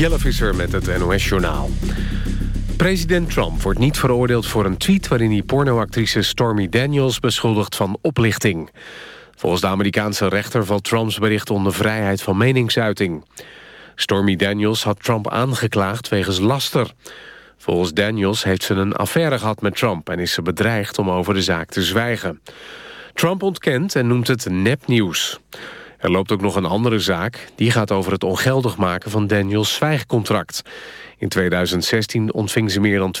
Jelle Visser met het NOS-journaal. President Trump wordt niet veroordeeld voor een tweet... waarin hij pornoactrice Stormy Daniels beschuldigt van oplichting. Volgens de Amerikaanse rechter valt Trumps bericht onder vrijheid van meningsuiting. Stormy Daniels had Trump aangeklaagd wegens laster. Volgens Daniels heeft ze een affaire gehad met Trump... en is ze bedreigd om over de zaak te zwijgen. Trump ontkent en noemt het nepnieuws. Er loopt ook nog een andere zaak. Die gaat over het ongeldig maken van Daniels zwijgcontract. In 2016 ontving ze meer dan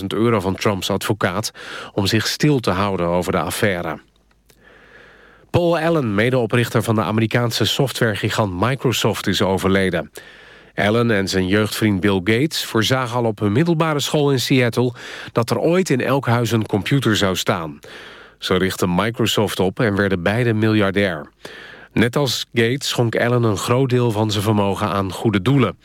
250.000 euro van Trumps advocaat... om zich stil te houden over de affaire. Paul Allen, medeoprichter van de Amerikaanse softwaregigant Microsoft, is overleden. Allen en zijn jeugdvriend Bill Gates voorzagen al op hun middelbare school in Seattle... dat er ooit in elk huis een computer zou staan. Ze richtten Microsoft op en werden beide miljardair. Net als Gates schonk Allen een groot deel van zijn vermogen aan goede doelen.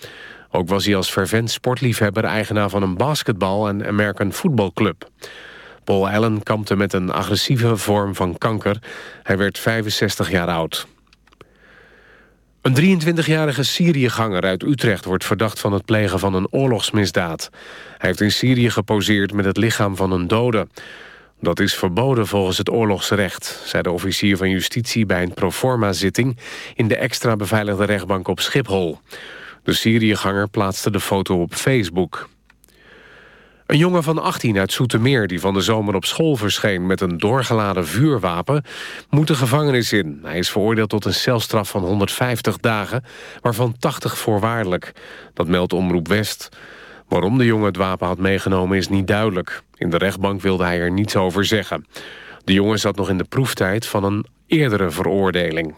Ook was hij als fervent sportliefhebber eigenaar van een basketbal- en American voetbalclub. Paul Allen kampte met een agressieve vorm van kanker. Hij werd 65 jaar oud. Een 23-jarige Syriëganger uit Utrecht wordt verdacht van het plegen van een oorlogsmisdaad. Hij heeft in Syrië geposeerd met het lichaam van een dode. Dat is verboden volgens het oorlogsrecht, zei de officier van justitie bij een proforma-zitting in de extra beveiligde rechtbank op Schiphol. De Syriëganger plaatste de foto op Facebook. Een jongen van 18 uit Soetermeer die van de zomer op school verscheen... met een doorgeladen vuurwapen, moet de gevangenis in. Hij is veroordeeld tot een celstraf van 150 dagen, waarvan 80 voorwaardelijk. Dat meldt Omroep West. Waarom de jongen het wapen had meegenomen is niet duidelijk. In de rechtbank wilde hij er niets over zeggen. De jongen zat nog in de proeftijd van een eerdere veroordeling.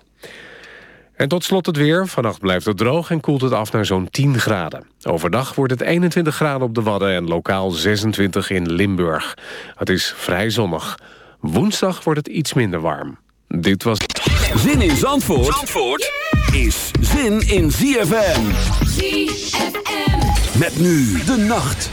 En tot slot het weer. Vannacht blijft het droog en koelt het af naar zo'n 10 graden. Overdag wordt het 21 graden op de Wadden en lokaal 26 in Limburg. Het is vrij zonnig. Woensdag wordt het iets minder warm. Dit was... Zin in Zandvoort, Zandvoort is zin in ZFM. ZFM. Met nu de nacht.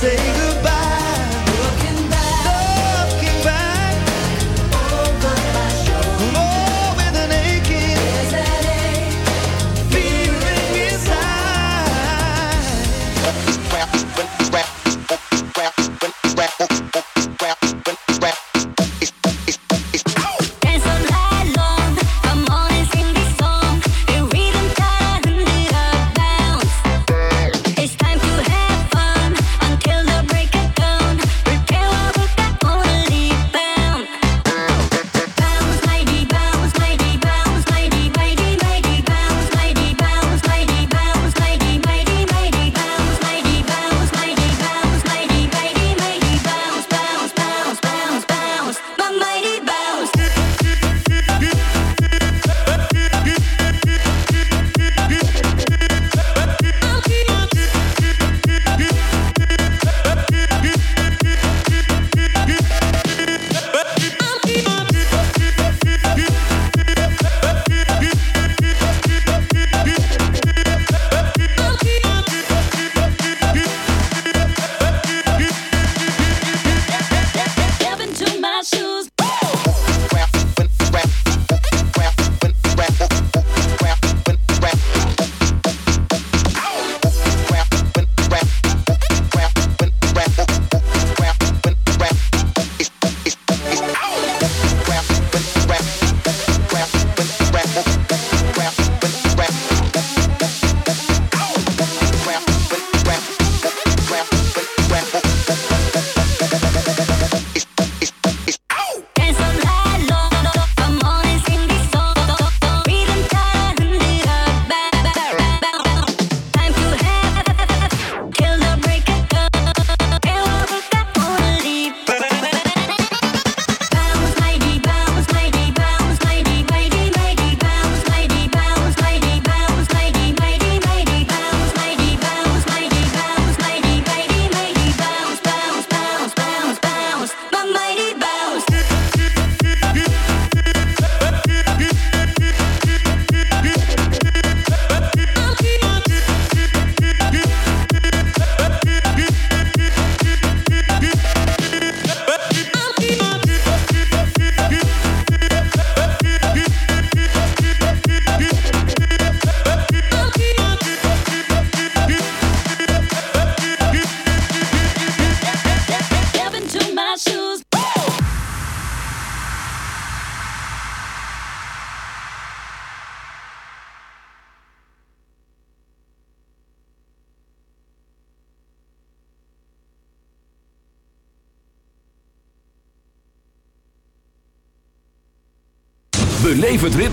say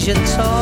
change at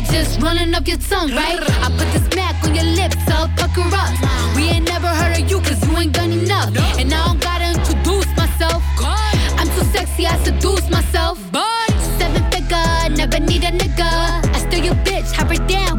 good, just running up your tongue, right? I put the smack on your lips, I'll pucker up. We ain't never heard of you, cause you ain't done enough. And I don't gotta introduce myself. I'm too sexy, I seduce myself. Seven figure, never need a nigga. I still your bitch, have her down